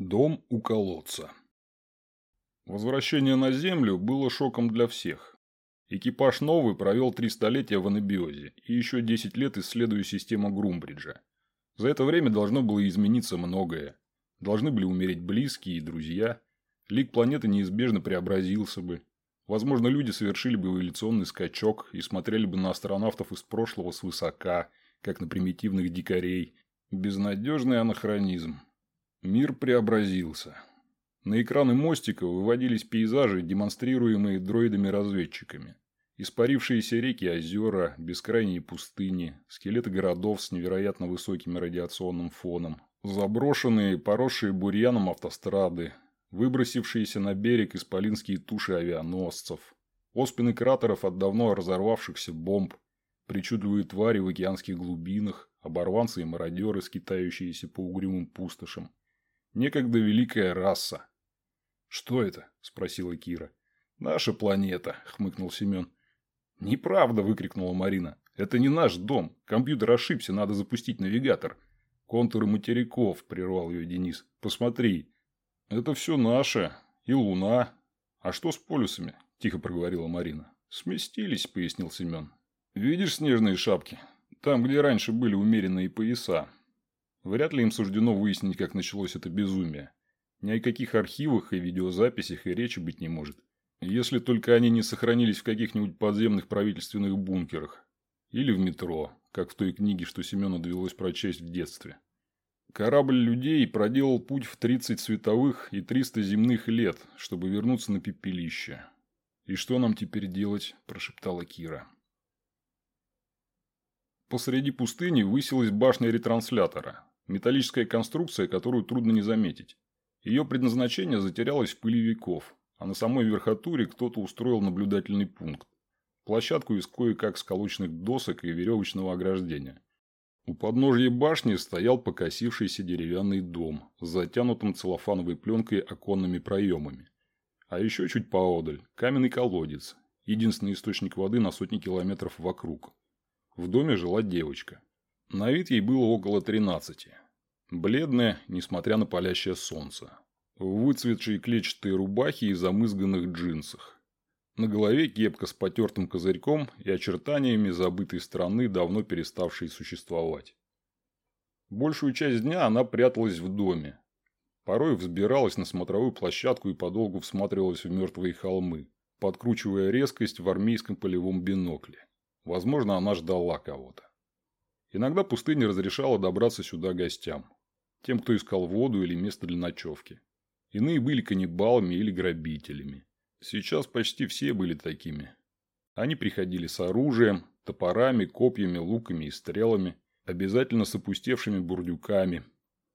Дом у колодца. Возвращение на Землю было шоком для всех. Экипаж новый провел три столетия в анабиозе и еще 10 лет исследуя систему Грумбриджа. За это время должно было измениться многое. Должны были умереть близкие и друзья. Лик планеты неизбежно преобразился бы. Возможно, люди совершили бы эволюционный скачок и смотрели бы на астронавтов из прошлого свысока, как на примитивных дикарей. Безнадежный анахронизм. Мир преобразился. На экраны мостика выводились пейзажи, демонстрируемые дроидами-разведчиками. Испарившиеся реки озера, бескрайние пустыни, скелеты городов с невероятно высоким радиационным фоном, заброшенные, поросшие бурьяном автострады, выбросившиеся на берег исполинские туши авианосцев, оспины кратеров от давно разорвавшихся бомб, причудливые твари в океанских глубинах, оборванцы и мародеры, скитающиеся по угрюмым пустошам, Некогда великая раса. «Что это?» – спросила Кира. «Наша планета», – хмыкнул Семен. «Неправда!» – выкрикнула Марина. «Это не наш дом. Компьютер ошибся, надо запустить навигатор». «Контуры материков», – прервал ее Денис. «Посмотри». «Это все наше. И Луна. А что с полюсами?» – тихо проговорила Марина. «Сместились», – пояснил Семен. «Видишь снежные шапки? Там, где раньше были умеренные пояса. Вряд ли им суждено выяснить, как началось это безумие. Ни о каких архивах и видеозаписях и речи быть не может. Если только они не сохранились в каких-нибудь подземных правительственных бункерах. Или в метро, как в той книге, что Семену довелось прочесть в детстве. Корабль людей проделал путь в 30 световых и 300 земных лет, чтобы вернуться на пепелище. «И что нам теперь делать?» – прошептала Кира. Посреди пустыни высилась башня ретранслятора, Металлическая конструкция, которую трудно не заметить. Ее предназначение затерялось в пыли веков, а на самой верхотуре кто-то устроил наблюдательный пункт. Площадку из кое-как сколоченных досок и веревочного ограждения. У подножья башни стоял покосившийся деревянный дом с затянутым целлофановой пленкой оконными проемами. А еще чуть поодаль – каменный колодец, единственный источник воды на сотни километров вокруг. В доме жила девочка. На вид ей было около 13. Бледная, несмотря на палящее солнце. В выцветшей клетчатой рубахе и замызганных джинсах. На голове кепка с потертым козырьком и очертаниями забытой страны, давно переставшей существовать. Большую часть дня она пряталась в доме. Порой взбиралась на смотровую площадку и подолгу всматривалась в мертвые холмы, подкручивая резкость в армейском полевом бинокле. Возможно, она ждала кого-то. Иногда пустыня разрешала добраться сюда гостям. Тем, кто искал воду или место для ночевки. Иные были каннибалами или грабителями. Сейчас почти все были такими. Они приходили с оружием, топорами, копьями, луками и стрелами, обязательно с опустевшими бурдюками.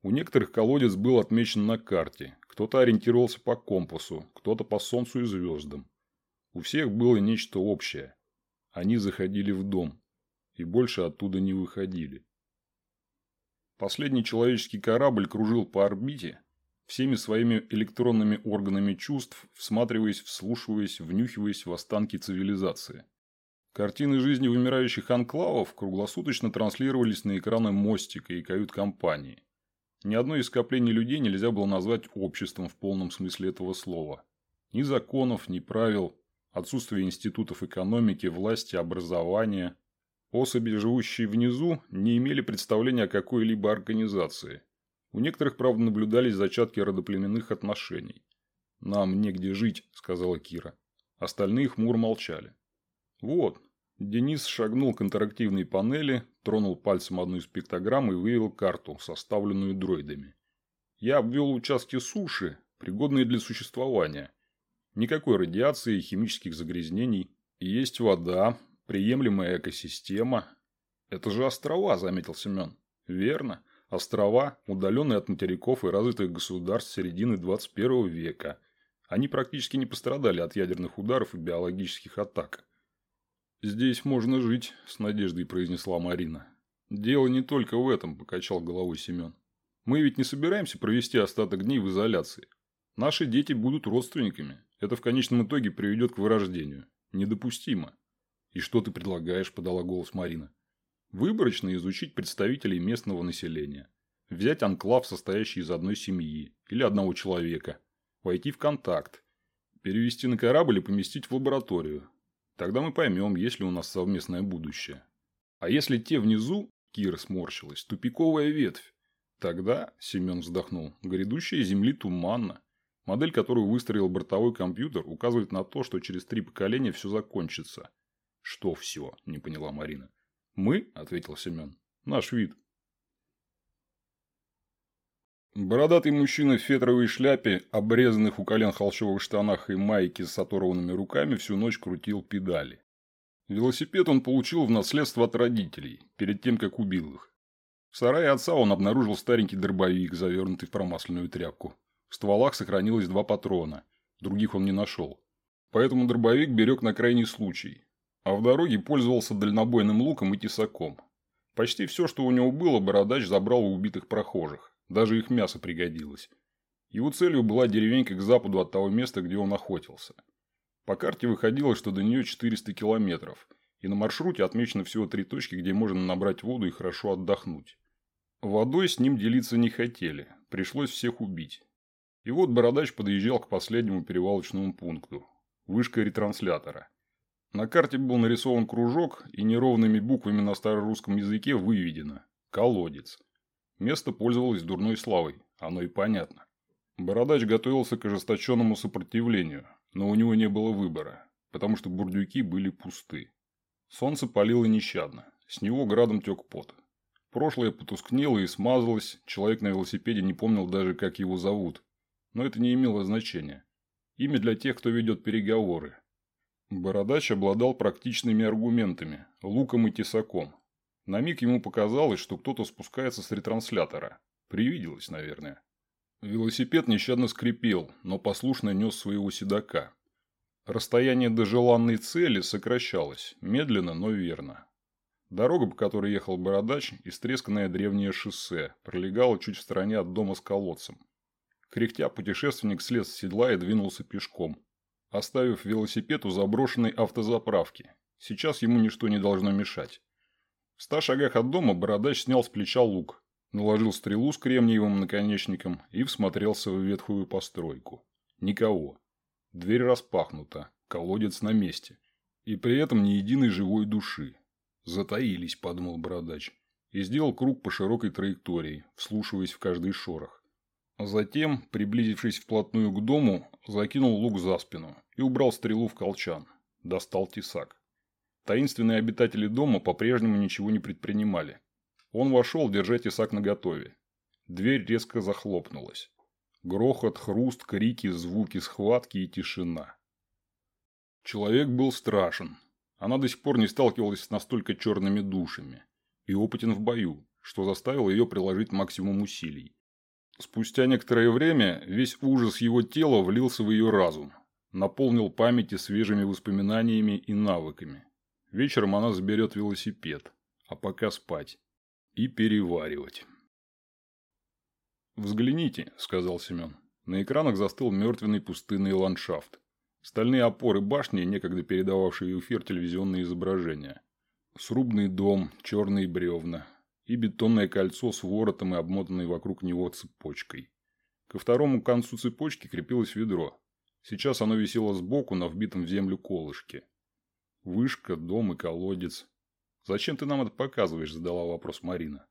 У некоторых колодец был отмечен на карте. Кто-то ориентировался по компасу, кто-то по солнцу и звездам. У всех было нечто общее. Они заходили в дом и больше оттуда не выходили. Последний человеческий корабль кружил по орбите, всеми своими электронными органами чувств, всматриваясь, вслушиваясь, внюхиваясь в останки цивилизации. Картины жизни вымирающих анклавов круглосуточно транслировались на экраны мостика и кают-компании. Ни одно из скоплений людей нельзя было назвать обществом в полном смысле этого слова. Ни законов, ни правил, отсутствие институтов экономики, власти, образования, Особи, живущие внизу, не имели представления о какой-либо организации. У некоторых, правда, наблюдались зачатки родоплеменных отношений. «Нам негде жить», – сказала Кира. Остальные хмуро молчали. «Вот». Денис шагнул к интерактивной панели, тронул пальцем одну из пиктограмм и вывел карту, составленную дроидами. «Я обвел участки суши, пригодные для существования. Никакой радиации, химических загрязнений. Есть вода, Приемлемая экосистема. Это же острова, заметил Семен. Верно. Острова, удаленные от материков и развитых государств середины 21 века. Они практически не пострадали от ядерных ударов и биологических атак. «Здесь можно жить», – с надеждой произнесла Марина. «Дело не только в этом», – покачал головой Семен. «Мы ведь не собираемся провести остаток дней в изоляции. Наши дети будут родственниками. Это в конечном итоге приведет к вырождению. Недопустимо. «И что ты предлагаешь?» – подала голос Марина. «Выборочно изучить представителей местного населения. Взять анклав, состоящий из одной семьи или одного человека. Войти в контакт. Перевести на корабль и поместить в лабораторию. Тогда мы поймем, есть ли у нас совместное будущее. А если те внизу, Кира сморщилась, тупиковая ветвь, тогда, Семен вздохнул, грядущая Земли туманна. Модель, которую выстроил бортовой компьютер, указывает на то, что через три поколения все закончится. Что все? Не поняла Марина. Мы, ответил Семен. Наш вид. Бородатый мужчина в фетровой шляпе, обрезанных у колен холщовых штанах и майке с оторванными руками всю ночь крутил педали. Велосипед он получил в наследство от родителей, перед тем, как убил их. В сарае отца он обнаружил старенький дробовик, завернутый в промасленную тряпку. В стволах сохранилось два патрона, других он не нашел. Поэтому дробовик берег на крайний случай. А в дороге пользовался дальнобойным луком и тесаком. Почти все, что у него было, бородач забрал у убитых прохожих. Даже их мясо пригодилось. Его целью была деревенька к западу от того места, где он охотился. По карте выходило, что до нее 400 километров, и на маршруте отмечено всего три точки, где можно набрать воду и хорошо отдохнуть. Водой с ним делиться не хотели, пришлось всех убить. И вот Бородач подъезжал к последнему перевалочному пункту – вышка ретранслятора. На карте был нарисован кружок, и неровными буквами на старорусском языке выведено – колодец. Место пользовалось дурной славой, оно и понятно. Бородач готовился к ожесточенному сопротивлению, но у него не было выбора, потому что бурдюки были пусты. Солнце палило нещадно, с него градом тек пот. Прошлое потускнело и смазалось, человек на велосипеде не помнил даже, как его зовут. Но это не имело значения. Имя для тех, кто ведет переговоры. Бородач обладал практичными аргументами, луком и тесаком. На миг ему показалось, что кто-то спускается с ретранслятора. Привиделось, наверное. Велосипед нещадно скрипел, но послушно нес своего седока. Расстояние до желанной цели сокращалось, медленно, но верно. Дорога, по которой ехал Бородач, истресканное древнее шоссе, пролегала чуть в стороне от дома с колодцем. Кряхтя путешественник слез с седла и двинулся пешком, оставив велосипед у заброшенной автозаправки. Сейчас ему ничто не должно мешать. В ста шагах от дома бородач снял с плеча лук, наложил стрелу с кремниевым наконечником и всмотрелся в ветхую постройку. Никого. Дверь распахнута, колодец на месте. И при этом ни единой живой души. Затаились, подумал бородач. И сделал круг по широкой траектории, вслушиваясь в каждый шорох. Затем, приблизившись вплотную к дому, закинул лук за спину и убрал стрелу в колчан. Достал тесак. Таинственные обитатели дома по-прежнему ничего не предпринимали. Он вошел, держа тесак наготове. Дверь резко захлопнулась. Грохот, хруст, крики, звуки схватки и тишина. Человек был страшен. Она до сих пор не сталкивалась с настолько черными душами. И опытен в бою, что заставило ее приложить максимум усилий. Спустя некоторое время весь ужас его тела влился в ее разум. Наполнил памяти свежими воспоминаниями и навыками. Вечером она заберет велосипед, а пока спать. И переваривать. «Взгляните», – сказал Семен. На экранах застыл мертвенный пустынный ландшафт. Стальные опоры башни, некогда передававшие эфир телевизионные изображения. Срубный дом, черные бревна. И бетонное кольцо с воротом и обмотанной вокруг него цепочкой. Ко второму концу цепочки крепилось ведро. Сейчас оно висело сбоку на вбитом в землю колышке. Вышка, дом и колодец. «Зачем ты нам это показываешь?» – задала вопрос Марина.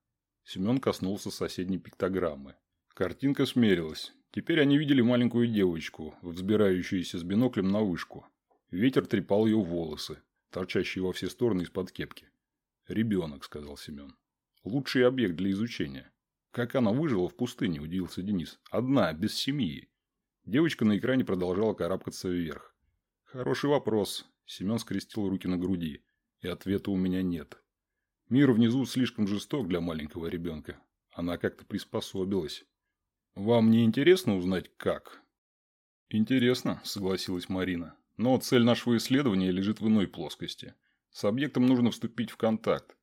Семен коснулся соседней пиктограммы. Картинка смерилась. Теперь они видели маленькую девочку, взбирающуюся с биноклем на вышку. Ветер трепал ее волосы, торчащие во все стороны из-под кепки. «Ребенок», – сказал Семен. «Лучший объект для изучения». «Как она выжила в пустыне?» – удивился Денис. «Одна, без семьи». Девочка на экране продолжала карабкаться вверх. «Хороший вопрос. Семен скрестил руки на груди. И ответа у меня нет. Мир внизу слишком жесток для маленького ребенка. Она как-то приспособилась. Вам не интересно узнать, как? Интересно, согласилась Марина. Но цель нашего исследования лежит в иной плоскости. С объектом нужно вступить в контакт.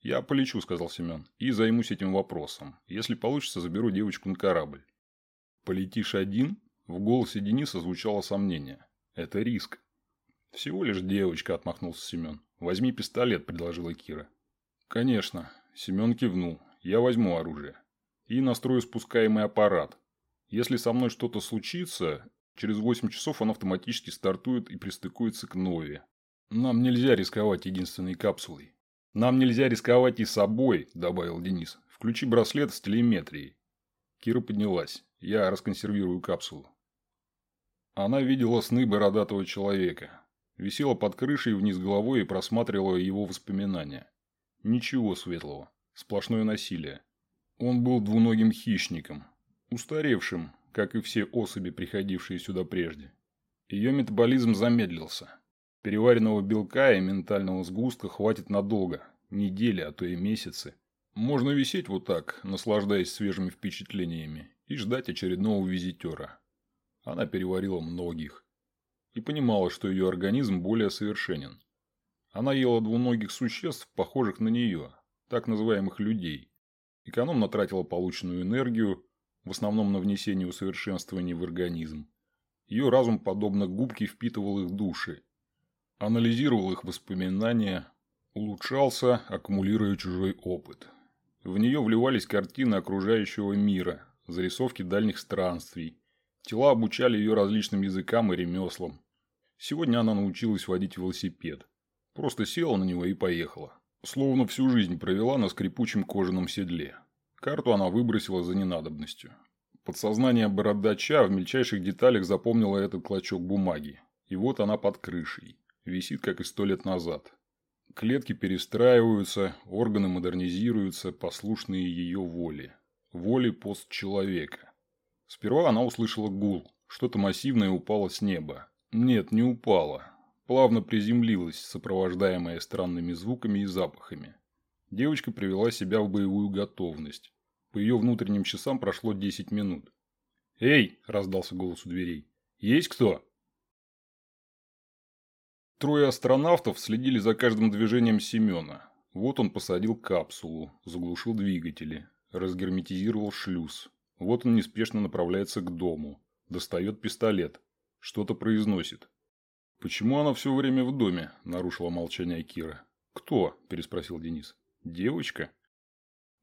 «Я полечу», – сказал Семен, – «и займусь этим вопросом. Если получится, заберу девочку на корабль». «Полетишь один?» – в голосе Дениса звучало сомнение. «Это риск. «Всего лишь девочка», – отмахнулся Семен. «Возьми пистолет», – предложила Кира. «Конечно». Семен кивнул. «Я возьму оружие». и настрою спускаемый аппарат. Если со мной что-то случится, через 8 часов он автоматически стартует и пристыкуется к Нове. Нам нельзя рисковать единственной капсулой. Нам нельзя рисковать и собой, добавил Денис. Включи браслет с телеметрией. Кира поднялась. Я расконсервирую капсулу. Она видела сны бородатого человека. Висела под крышей вниз головой и просматривала его воспоминания. Ничего светлого. Сплошное насилие. Он был двуногим хищником. Устаревшим, как и все особи, приходившие сюда прежде. Ее метаболизм замедлился. Переваренного белка и ментального сгустка хватит надолго. Недели, а то и месяцы. Можно висеть вот так, наслаждаясь свежими впечатлениями, и ждать очередного визитера. Она переварила многих. И понимала, что ее организм более совершенен. Она ела двуногих существ, похожих на нее, так называемых людей. Экономно тратила полученную энергию, в основном на внесение усовершенствований в организм. Ее разум, подобно губке, впитывал их души. Анализировал их воспоминания, улучшался, аккумулируя чужой опыт. В нее вливались картины окружающего мира, зарисовки дальних странствий. Тела обучали ее различным языкам и ремеслам. Сегодня она научилась водить велосипед. Просто села на него и поехала. Словно всю жизнь провела на скрипучем кожаном седле. Карту она выбросила за ненадобностью. Подсознание бородача в мельчайших деталях запомнило этот клочок бумаги. И вот она под крышей. Висит, как и сто лет назад. Клетки перестраиваются, органы модернизируются, послушные ее воле. Воле постчеловека. Сперва она услышала гул. Что-то массивное упало с неба. Нет, не упало плавно приземлилась, сопровождаемая странными звуками и запахами. Девочка привела себя в боевую готовность. По ее внутренним часам прошло 10 минут. «Эй!» – раздался голос у дверей. «Есть кто?» Трое астронавтов следили за каждым движением Семена. Вот он посадил капсулу, заглушил двигатели, разгерметизировал шлюз. Вот он неспешно направляется к дому. Достает пистолет. Что-то произносит. «Почему она все время в доме?» – нарушила молчание Кира. «Кто?» – переспросил Денис. «Девочка?»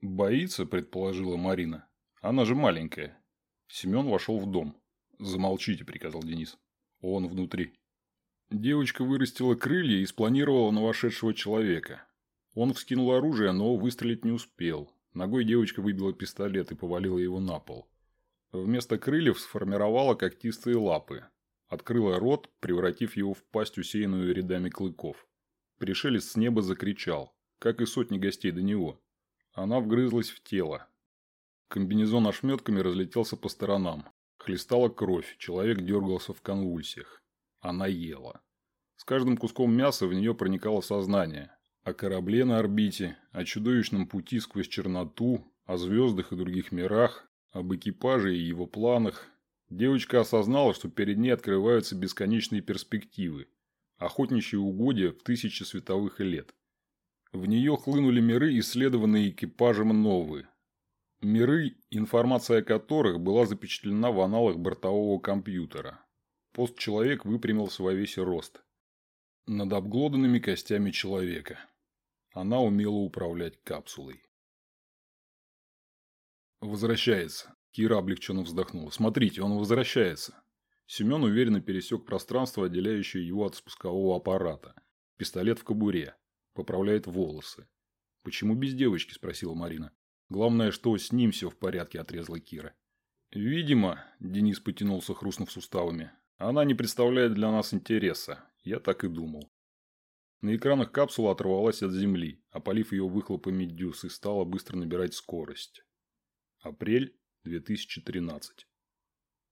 «Боится», – предположила Марина. «Она же маленькая». Семен вошел в дом. «Замолчите», – приказал Денис. «Он внутри». Девочка вырастила крылья и спланировала на вошедшего человека. Он вскинул оружие, но выстрелить не успел. Ногой девочка выбила пистолет и повалила его на пол. Вместо крыльев сформировала когтистые лапы. Открыла рот, превратив его в пасть, усеянную рядами клыков. Пришелец с неба закричал, как и сотни гостей до него. Она вгрызлась в тело. Комбинезон ошметками разлетелся по сторонам. Хлестала кровь, человек дергался в конвульсиях. Она ела. С каждым куском мяса в нее проникало сознание. О корабле на орбите, о чудовищном пути сквозь черноту, о звездах и других мирах, об экипаже и его планах, Девочка осознала, что перед ней открываются бесконечные перспективы. Охотничьи угодья в тысячи световых лет. В нее хлынули миры, исследованные экипажем новые. Миры, информация о которых была запечатлена в аналах бортового компьютера. Постчеловек выпрямился во весь рост. Над обглоданными костями человека. Она умела управлять капсулой. Возвращается. Кира облегченно вздохнула. «Смотрите, он возвращается». Семен уверенно пересек пространство, отделяющее его от спускового аппарата. Пистолет в кобуре. Поправляет волосы. «Почему без девочки?» – спросила Марина. «Главное, что с ним все в порядке», – отрезала Кира. «Видимо», – Денис потянулся, хрустнув суставами, – «она не представляет для нас интереса. Я так и думал». На экранах капсула оторвалась от земли, опалив ее выхлопами дюз и стала быстро набирать скорость. Апрель 2013